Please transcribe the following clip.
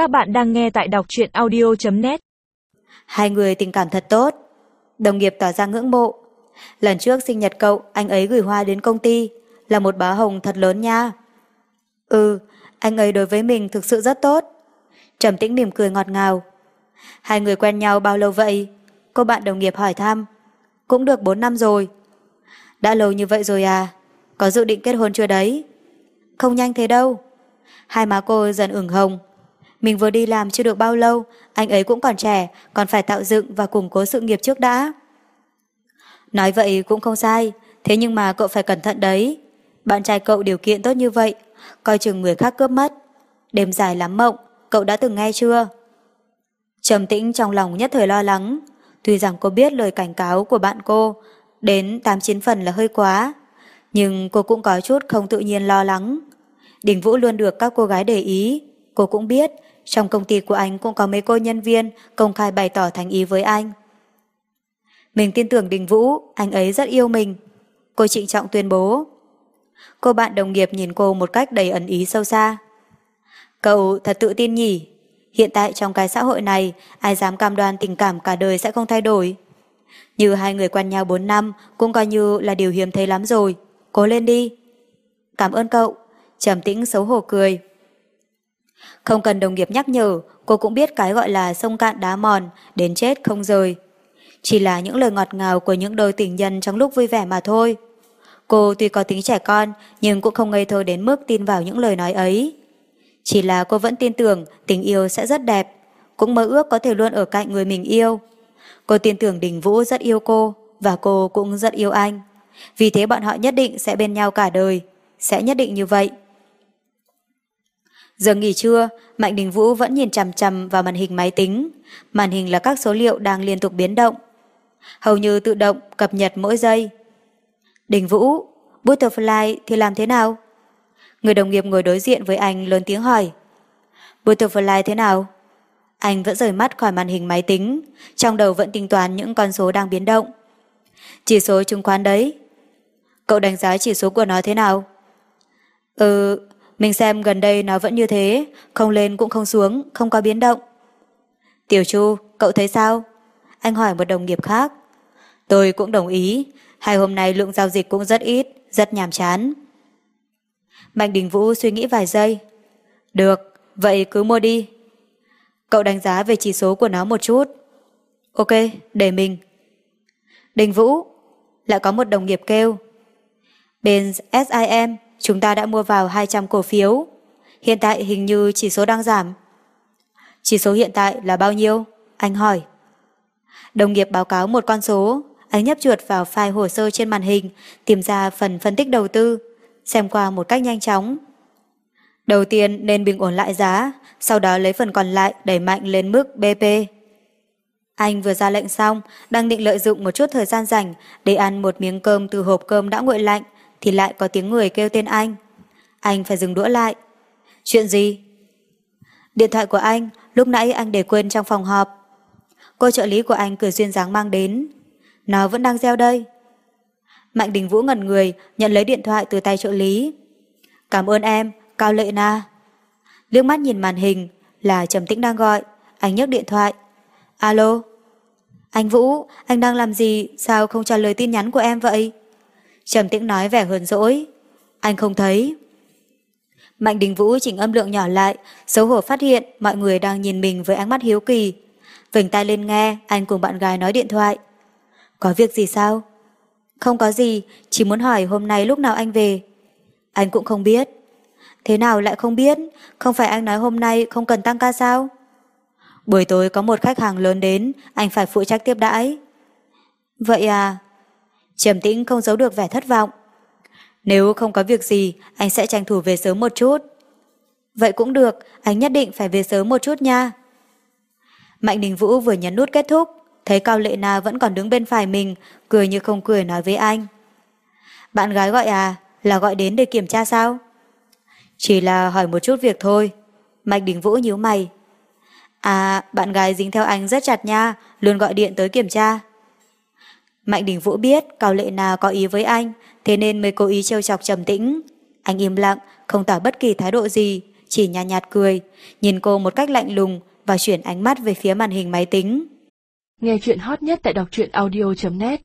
Các bạn đang nghe tại đọc truyện audio.net Hai người tình cảm thật tốt. Đồng nghiệp tỏ ra ngưỡng mộ. Lần trước sinh nhật cậu, anh ấy gửi hoa đến công ty, là một bá hồng thật lớn nha. Ừ, anh ấy đối với mình thực sự rất tốt. Trầm tĩnh mỉm cười ngọt ngào. Hai người quen nhau bao lâu vậy? Cô bạn đồng nghiệp hỏi thăm. Cũng được 4 năm rồi. Đã lâu như vậy rồi à? Có dự định kết hôn chưa đấy? Không nhanh thế đâu. Hai má cô dần ửng hồng. Mình vừa đi làm chưa được bao lâu, anh ấy cũng còn trẻ, còn phải tạo dựng và củng cố sự nghiệp trước đã. Nói vậy cũng không sai, thế nhưng mà cậu phải cẩn thận đấy. Bạn trai cậu điều kiện tốt như vậy, coi chừng người khác cướp mất. Đêm dài lắm mộng, cậu đã từng nghe chưa? Trầm tĩnh trong lòng nhất thời lo lắng, tuy rằng cô biết lời cảnh cáo của bạn cô, đến 89 phần là hơi quá, nhưng cô cũng có chút không tự nhiên lo lắng. Đình Vũ luôn được các cô gái để ý, cô cũng biết trong công ty của anh cũng có mấy cô nhân viên công khai bày tỏ thành ý với anh. Mình tin tưởng Đình Vũ, anh ấy rất yêu mình. Cô trịnh trọng tuyên bố. Cô bạn đồng nghiệp nhìn cô một cách đầy ẩn ý sâu xa. Cậu thật tự tin nhỉ? Hiện tại trong cái xã hội này, ai dám cam đoan tình cảm cả đời sẽ không thay đổi. Như hai người quen nhau 4 năm cũng coi như là điều hiếm thấy lắm rồi. Cố lên đi. Cảm ơn cậu. Trầm tĩnh xấu hổ cười. Không cần đồng nghiệp nhắc nhở, cô cũng biết cái gọi là sông cạn đá mòn, đến chết không rời. Chỉ là những lời ngọt ngào của những đôi tình nhân trong lúc vui vẻ mà thôi. Cô tuy có tính trẻ con, nhưng cũng không ngây thơ đến mức tin vào những lời nói ấy. Chỉ là cô vẫn tin tưởng tình yêu sẽ rất đẹp, cũng mơ ước có thể luôn ở cạnh người mình yêu. Cô tin tưởng Đình Vũ rất yêu cô, và cô cũng rất yêu anh. Vì thế bọn họ nhất định sẽ bên nhau cả đời, sẽ nhất định như vậy. Giờ nghỉ trưa, Mạnh Đình Vũ vẫn nhìn chằm chằm vào màn hình máy tính. Màn hình là các số liệu đang liên tục biến động. Hầu như tự động cập nhật mỗi giây. Đình Vũ, Butterfly thì làm thế nào? Người đồng nghiệp ngồi đối diện với anh lớn tiếng hỏi. Butterfly thế nào? Anh vẫn rời mắt khỏi màn hình máy tính, trong đầu vẫn tính toán những con số đang biến động. Chỉ số chứng khoán đấy. Cậu đánh giá chỉ số của nó thế nào? Ừ, mình xem gần đây nó vẫn như thế, không lên cũng không xuống, không có biến động. Tiểu Chu, cậu thấy sao? Anh hỏi một đồng nghiệp khác. Tôi cũng đồng ý, hai hôm nay lượng giao dịch cũng rất ít, rất nhàm chán. Mạnh Đình Vũ suy nghĩ vài giây. Được, vậy cứ mua đi. Cậu đánh giá về chỉ số của nó một chút. Ok, để mình. Đình Vũ, lại có một đồng nghiệp kêu. Bên SIM, chúng ta đã mua vào 200 cổ phiếu. Hiện tại hình như chỉ số đang giảm. Chỉ số hiện tại là bao nhiêu? Anh hỏi. Đồng nghiệp báo cáo một con số, anh nhấp chuột vào file hồ sơ trên màn hình, tìm ra phần phân tích đầu tư, xem qua một cách nhanh chóng. Đầu tiên nên bình ổn lại giá, sau đó lấy phần còn lại đẩy mạnh lên mức BP. Anh vừa ra lệnh xong, đang định lợi dụng một chút thời gian rảnh để ăn một miếng cơm từ hộp cơm đã nguội lạnh, thì lại có tiếng người kêu tên anh. Anh phải dừng đũa lại. Chuyện gì? Điện thoại của anh, lúc nãy anh để quên trong phòng họp. Cô trợ lý của anh cười duyên dáng mang đến. Nó vẫn đang gieo đây. Mạnh Đình Vũ ngẩn người, nhận lấy điện thoại từ tay trợ lý. Cảm ơn em, Cao Lệ Na. Liếc mắt nhìn màn hình, là Trầm Tĩnh đang gọi. Anh nhấc điện thoại. Alo. Anh Vũ, anh đang làm gì, sao không trả lời tin nhắn của em vậy? Trầm Tĩnh nói vẻ hờn dỗi. Anh không thấy. Mạnh Đình Vũ chỉnh âm lượng nhỏ lại, xấu hổ phát hiện mọi người đang nhìn mình với ánh mắt hiếu kỳ. Vểnh tai lên nghe, anh cùng bạn gái nói điện thoại. Có việc gì sao? Không có gì, chỉ muốn hỏi hôm nay lúc nào anh về. Anh cũng không biết. Thế nào lại không biết? Không phải anh nói hôm nay không cần tăng ca sao? Buổi tối có một khách hàng lớn đến, anh phải phụ trách tiếp đãi. Vậy à? Trầm tĩnh không giấu được vẻ thất vọng. Nếu không có việc gì, anh sẽ tranh thủ về sớm một chút. Vậy cũng được, anh nhất định phải về sớm một chút nha. Mạnh Đình Vũ vừa nhấn nút kết thúc, thấy Cao Lệ Na vẫn còn đứng bên phải mình, cười như không cười nói với anh. Bạn gái gọi à, là gọi đến để kiểm tra sao? Chỉ là hỏi một chút việc thôi. Mạnh Đình Vũ nhíu mày. À, bạn gái dính theo anh rất chặt nha, luôn gọi điện tới kiểm tra. Mạnh Đình Vũ biết Cao Lệ Na có ý với anh, thế nên mới cố ý trêu chọc trầm tĩnh. Anh im lặng, không tỏ bất kỳ thái độ gì, chỉ nhạt nhạt cười, nhìn cô một cách lạnh lùng và chuyển ánh mắt về phía màn hình máy tính. Nghe chuyện hot nhất tại đọc truyện audio.net